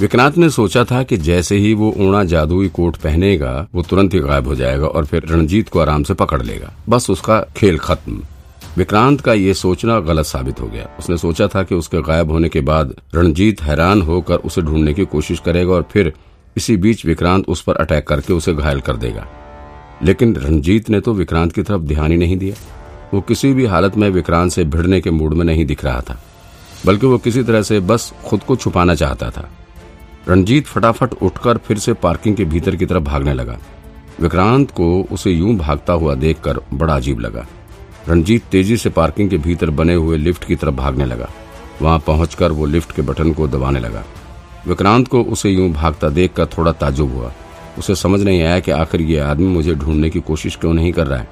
विक्रांत ने सोचा था कि जैसे ही वो ऊना जादुई कोट पहनेगा, वो तुरंत ही गायब हो जाएगा और फिर रणजीत को आराम से पकड़ लेगा। बस उसका खेल खत्म। विक्रांत का ये सोचना गलत साबित हो गया। उसने सोचा था कि उसके गायब होने के बाद रणजीत हैरान होकर उसे ढूँढने की कोशिश करेगा और फिर इसी बीच विक्रांत उस पर अटैक करके उसे घायल कर देगा। लेकिन रणजीत ने तो विक्रांत की तरफ़ ध्यान ही नहीं दिया। वो किसी भी हालत में विक्रांत से भिड़ने के मूड में नहीं दिख रहा था, बल्कि वो किसी तरह से बस खुद को छुपाना चाहता था। रणजीत फटाफट उठकर फिर से पार्किंग के भीतर की तरफ़ भागने लगा। विक्रांत को उसे यूँ भागता हुआ देखकर बड़ा अजीब लगा। रणजीत तेज़ी से पार्किंग के भीतर बने हुए लिफ्ट की तरफ़ भागने लगा। वहाँ पहुंचकर वो लिफ्ट के बटन को दबाने लगा। विक्रांत को उसे यूँ भागता देखकर थोड़ा ताजुब हुआ। उसे समझ नहीं आया कि आखिर ये आदमी मुझे ढूँढने की कोशिश क्यों नहीं कर रहा है।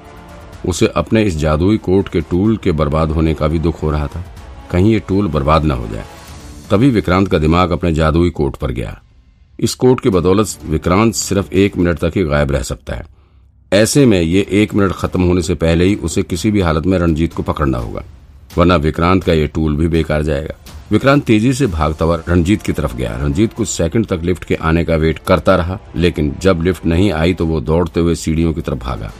उसे अपने इस जादुई कोट के टूल के बर्बाद होने का भी दुख हो रहा था। कहीं ये टूल बर्बाद न हो जाए। तभी विक्रांत का दिमाग अपने जादुई कोट पर गया। इस कोट की बदौलत विक्रांत सिर्फ़ एक मिनट तक ही गायब रह सकता है। ऐसे में ये एक मिनट खत्म होने से पहले ही उसे किसी भी हालत में रणजीत को पकड़ना होगा, वरना विक्रांत का ये टूल भी बेकार जाएगा। विक्रांत तेज़ी से भागता हुआ रणजीत की तरफ़ गया। रणजीत कुछ सेकंड तक लिफ्ट के आने का वेट करता रहा, लेकिन जब लिफ्ट नहीं आई तो वो दौड़ते हुए सीढ़ियों की तरफ़ भागा।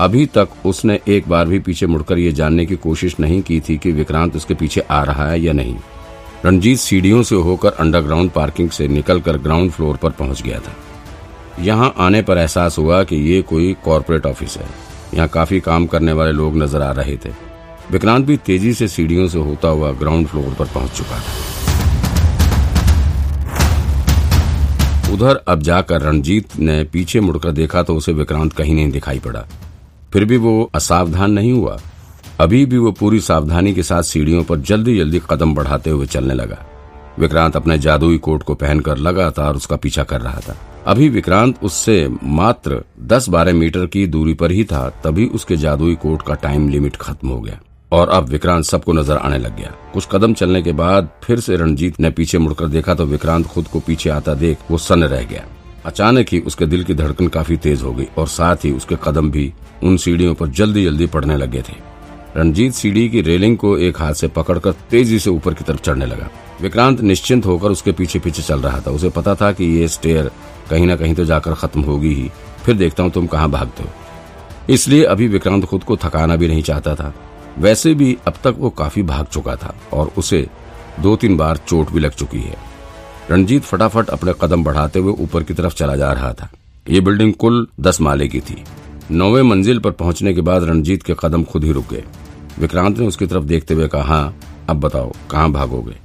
अभी तक उसने एक बार भी पीछे मुड़कर ये जानने की कोशिश नहीं की थी कि विक्रांत उसके पीछे आ रहा है या नहीं। रणजीत सीढ़ियों से होकर अंडरग्राउंड पार्किंग से निकलकर ग्राउंड फ्लोर पर पहुँच गया था। यहाँ आने पर एहसास हुआ कि ये कोई कॉरपोरेट ऑफ़िस है। यहाँ काफ़ी काम करने वाले लोग नज़र आ रहे थे। विक्रांत भी तेज़ी से सीढ़ियों से होता हुआ ग्राउंड फ्लोर पर पहुँच चुका था। उधर अब जाकर रणजीत ने पीछे मुड़कर देखा तो उसे विक्रांत कहीं नहीं दिखाई पड़ा। फिर भी वो असावधान नहीं हुआ। अभी भी वो पूरी सावधानी के साथ सीढ़ियों पर जल्दी जल्दी कदम बढ़ाते हुए चलने लगा। विक्रांत अपने जादुई कोट को पहनकर लगातार उसका पीछा कर रहा था। अभी विक्रांत उससे मात्र 10-12 मीटर की दूरी पर ही था, तभी उसके जादुई कोट का टाइम लिमिट खत्म हो गया। और अब विक्रांत सबको नज़र आने लग गया। कुछ कदम चलने के बाद फिर से रणजीत ने पीछे मुड़कर देखा तो विक्रांत खुद को पीछे आता देख वो सन्न रह गया। अचानक ही उसके दिल की धड़कन काफ़ी तेज हो गई और साथ ही उसके कदम भी उन सीढ़ियों पर जल्दी जल्दी पड़ने लगे थे। रणजीत सीढ़ी की रेलिंग को एक हाथ से पकड़कर तेज़ी से ऊपर की तरफ़ चढ़ने लगा। विक्रांत निश्चिंत होकर उसके पीछे पीछे चल रहा था। उसे पता था कि ये स्टेयर कहीं ना कहीं तो जाकर खत्म होगी ही। फिर देखता हूँ तुम कहाँ भागते हो। इसलिए अभी विक्रांत खुद को थकाना भी नहीं चाहता था। वैसे भी अब तक वो काफ़ी भाग चुका था और उसे दो तीन बार चोट भी लग चुकी है। रणजीत फटाफट अपने कदम बढ़ाते हुए ऊपर की तरफ़ चला जा रहा था। ये बिल्डिंग कुल दस माले की थी। नौवे मंजिल पर पहुँचने के बाद रणजीत के कदम खुद ही रुक गए। विक्रांत ने उसकी तरफ़ देखते हुए कहा हाँ अब बताओ, कहाँ भागोगे?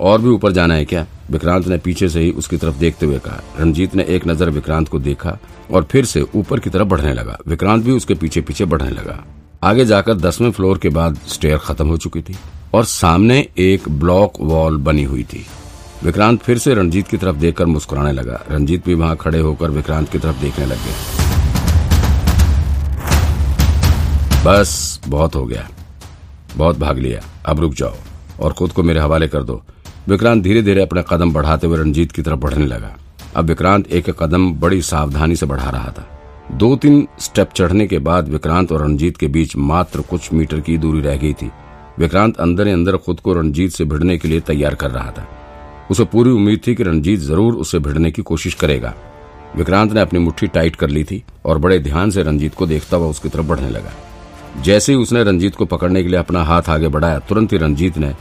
और भी ऊपर जाना है क्या? विक्रांत ने पीछे से ही उसकी तरफ़ देखते हुए कहा। रणजीत ने एक नज़र विक्रांत को देखा और फिर से ऊपर की तरफ़ बढ़ने लगा। विक्रांत भी उसके पीछे पीछे बढ़ने लगा। आगे जाकर दसवें फ्लोर के बाद स्टेयर खत्म हो चुकी थी और सामने एक ब्लॉक वॉल बनी हुई थी। विक्रांत फिर से रणजीत की तरफ़ देखकर मुस्कुराने लगा। रंजीत भी वहाँ खड़े होकर विक्रांत की तरफ़ देखने लग गए। बस, बहुत हो गया। बहुत भाग लिया। अब रुक जाओ और खुद को मेरे हवाले कर दो। विक्रांत धीरे धीरे अपने कदम बढ़ाते हुए रंजीत की तरफ़ बढ़ने लगा। अब विक्रांत एक कदम बड़ी सावधानी से बढ़ा रहा था। दो तीन स्टेप चढ़ने के बाद विक्रांत और रंजीत के बीच मात्र कुछ मीटर की दूरी रह गई थी। विक्रांत अंदर ही अंदर खुद को रंजीत से भिड़ने के लिए तैयार कर रहा था। उसे पूरी उम्मीद थी कि रंजीत ज़रूर उसे भिड़ने की कोशिश करेगा। विक्रांत ने अपनी मुट्ठी टाइट कर ली थी और बड़े ध्यान से रंजीत को देखता हुआ उसकी तरफ़ बढ़ने लगा। जैसे ही उसने रंजीत को पकड़ने के लिए अपना हाथ आगे बढ़ाया, तुरंत ही रंजीत ने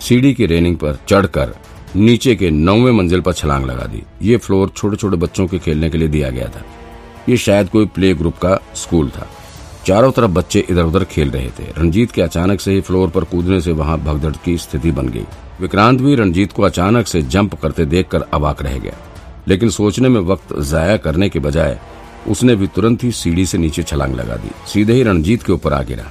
सीढ़ी की रेलिंग पर चढ़कर नीचे के नौवे मंजिल पर छलांग लगा दी। ये फ्लोर छोटे छोटे बच्चों के खेलने के लिए दिया गया था। ये शायद कोई प्ले ग्रुप का स्कूल था। चारों तरफ़ बच्चे इधर उधर खेल रहे थे। रंजीत के अचानक से ही फ्लोर पर कूदने से वहाँ भगदड़ की स्थिति बन गई। विक्रांत भी रंजीत को अचानक से जंप करते देखकर अवाक रह गया। लेकिन सोचने में वक्त जाया करने के बजाय उसने भी तुरंत ही सीढ़ी से नीचे छलांग लगा दी। सीधे ही रणजीत के ऊपर आ गिरा।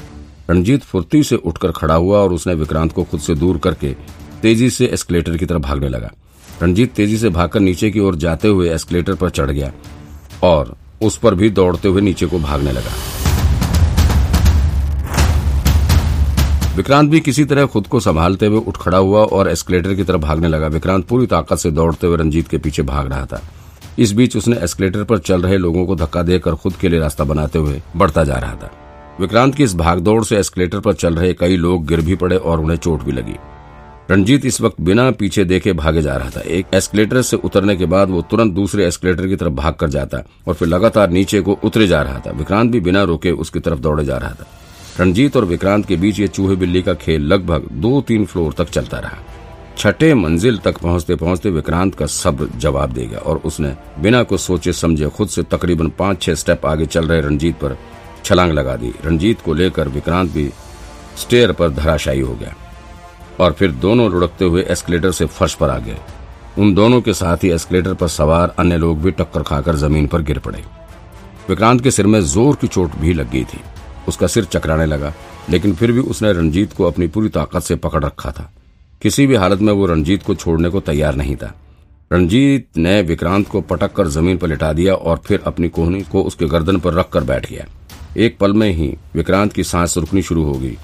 रणजीत फुर्ती से उठकर खड़ा हुआ और उसने विक्रांत को खुद से दूर करके तेज़ी से एस्केलेटर की तरफ़ भागने लगा। रणजीत तेज़ी से भागकर नीचे की ओर जाते हुए एस्केलेटर पर चढ़ गया और उस पर भी दौड़ते हुए नीचे को भागने लगा। विक्रांत भी किसी तरह खुद को संभालते हुए उठ खड़ा हुआ और एस्केलेटर की तरफ़ भागने लगा। विक्रांत पूरी ताकत से दौड़ते हुए रंजीत के पीछे भाग रहा था। इस बीच उसने एस्केलेटर पर चल रहे लोगों को धक्का देकर खुद के लिए रास्ता बनाते हुए बढ़ता जा रहा था। विक्रांत की इस भागदौड़ से एस्केलेटर पर चल रहे कई लोग गिर भी पड़े और उन्हें चोट भी लगी। रणजीत इस वक्त बिना पीछे देखे भागे जा रहा था। एक एस्केलेटर से उतरने के बाद वो तुरंत दूसरे एस्केलेटर की तरफ़ भाग कर जाता और फिर लगातार नीचे को उतरे जा रहा था। विक्रांत भी बिना रोके उसकी तरफ़ दौड़े जा रहा था। रणजीत और विक्रांत के बीच ये चूहे बिल्ली का खेल लगभग दो तीन फ्लोर तक चलता रहा। छठे मंजिल तक पहुँचते पहुँचते विक्रांत का सब्र जवाब दे गया और उसने बिना कुछ सोचे समझे खुद से तकरीबन पाँच, छह स्टेप आगे चल रहे रणजीत पर छलांग लगा दी। रणजीत को लेकर विक्रांत भी स्टेयर पर धराशायी हो गया और फिर दोनों लुढ़कते हुए एस्केलेटर से फर्श पर आ गए। उन दोनों के साथ ही एस्केलेटर पर सवार अन्य लोग भी टक्कर खाकर ज़मीन पर गिर पड़े। विक्रांत के सिर में ज़ोर की चोट भी लग गई थी। उसका सिर चकराने लगा, लेकिन फिर भी उसने रणजीत को अपनी पूरी ताकत से पकड़ रखा था। किसी भी हालत में वो रणजीत को छोड़ने को तैयार नहीं था। रणजीत ने विक्रांत को पटक कर ज़मीन पर लिटा दिया और फिर अपनी कोहनी को उसके गर्दन पर रखकर बैठ गया। एक पल में ही विक्रांत की सांस रुकनी शुरू हो गई।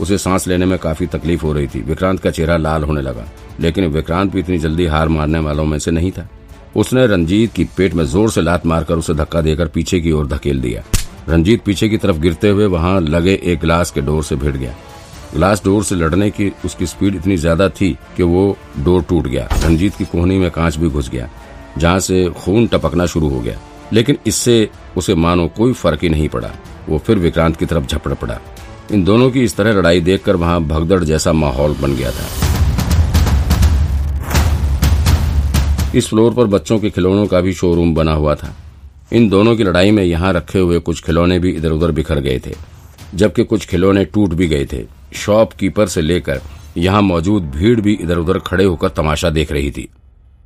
उसे सांस लेने में काफ़ी तकलीफ़ हो रही थी। विक्रांत का चेहरा लाल होने लगा, लेकिन विक्रांत भी इतनी जल्दी हार मारने वालों में से नहीं था। उसने रंजीत की पेट में ज़ोर से लात मारकर उसे धक्का देकर पीछे की ओर धकेल दिया। रंजीत पीछे की तरफ़ गिरते हुए वहाँ लगे एक ग्लास के डोर से भिड़ गया। ग्लास डोर से लड़ने की उसकी स्पीड इतनी ज़्यादा थी कि वो डोर टूट गया। रंजीत की कोहनी में कांच भी घुस गया, जहाँ से खून टपकना शुरू हो गया। लेकिन इससे उसे मानो कोई फ़र्क ही नहीं पड़ा। वो फिर विक्रांत की तरफ़ झपड़ पड़ा। इन दोनों की इस तरह लड़ाई देखकर वहाँ भगदड़ जैसा माहौल बन गया था। इस फ्लोर पर बच्चों के खिलौनों का भी शोरूम बना हुआ था। इन दोनों की लड़ाई में यहाँ रखे हुए कुछ खिलौने भी इधर उधर बिखर गए थे, जबकि कुछ खिलौने टूट भी गए थे। शॉपकीपर से लेकर यहाँ मौजूद भीड़ भी इधर उधर खड़े होकर तमाशा देख रही थी।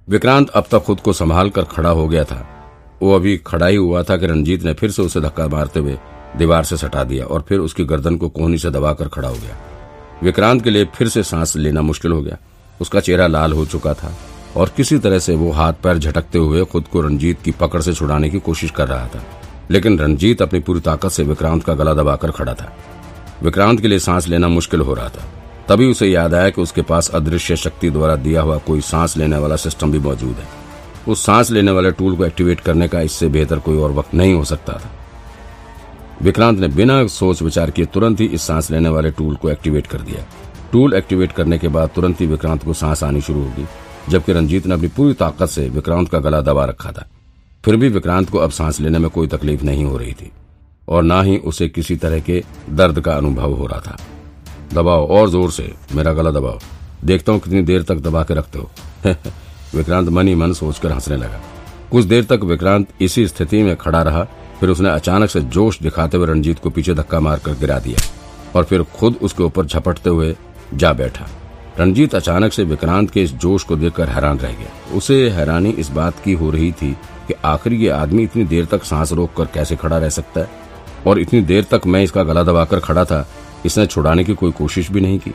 विक्रांत अब तक खुद को संभाल कर खड़ा हो गया था। वो अभी खड़ा ही हुआ था कि रंजीत ने फिर से उसे धक्का मारते हुए दीवार से सटा दिया और फिर उसकी गर्दन को कोहनी से दबाकर खड़ा हो गया। विक्रांत के लिए फिर से सांस लेना मुश्किल हो गया। उसका चेहरा लाल हो चुका था और किसी तरह से वो हाथ पैर झटकते हुए खुद को रंजीत की पकड़ से छुड़ाने की कोशिश कर रहा था। लेकिन रंजीत अपनी पूरी ताकत से विक्रांत का गला दबाकर खड़ा था। विक्रांत के लिए सांस लेना मुश्किल हो रहा था। तभी उसे याद आया कि उसके पास अदृश्य शक्ति द्वारा दिया हुआ कोई सांस लेने वाला सिस्टम भी मौजूद है। उस सांस लेने वाले टूल को एक्टिवेट करने का इससे बेहतर कोई और वक्त नहीं हो सकता था। विक्रांत ने बिना सोच विचार किए तुरंत ही इस सांस लेने वाले टूल को एक्टिवेट कर दिया। टूल एक्टिवेट करने के बाद तुरंत ही विक्रांत को सांस आनी शुरू होगी, जबकि रंजीत ने अपनी पूरी ताकत से विक्रांत का गला दबा रखा था। फिर भी विक्रांत को अब सांस लेने में कोई तकलीफ़ नहीं हो रही थी। और न ही उसे किसी तरह के दर्द का अनुभव हो रहा था। दबाओ, और ज़ोर से। मेरा गला दबाओ। देखता हूँ कितनी देर तक दबा के रखते हो। विक्रांत मन ही मन सोचकर हंसने लगा। कुछ देर तक विक्रांत इसी स्थिति में खड़ा रहा, फिर उसने अचानक से जोश दिखाते हुए रणजीत को पीछे धक्का मारकर गिरा दिया, और फिर खुद उसके ऊपर झपटते हुए जा बैठा। रणजीत अचानक से विक्रांत के इस जोश को देखकर हैरान रह गया। उसे हैरानी इस बात की हो रही थी कि आखिर ये आदमी इतनी देर तक सांस रोक कर कैसे खड़ा रह सकता है? और इतनी देर तक मैं इसका गला दबाकर खड़ा था, इसने छुड़ाने की कोई कोशिश भी नहीं की।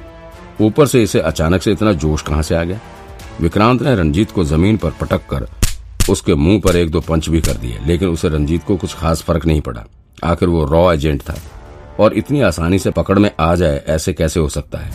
ऊपर से इसे अचानक से इतना जोश कहाँ से आ गया? विक्रांत ने रंजीत को ज़मीन पर पटक कर उसके मुँह पर एक दो पंच भी कर दिए, लेकिन उसे रंजीत को कुछ खास फ़र्क नहीं पड़ा। आखिर वो रॉ एजेंट था। और इतनी आसानी से पकड़ में आ जाए, ऐसे कैसे हो सकता है?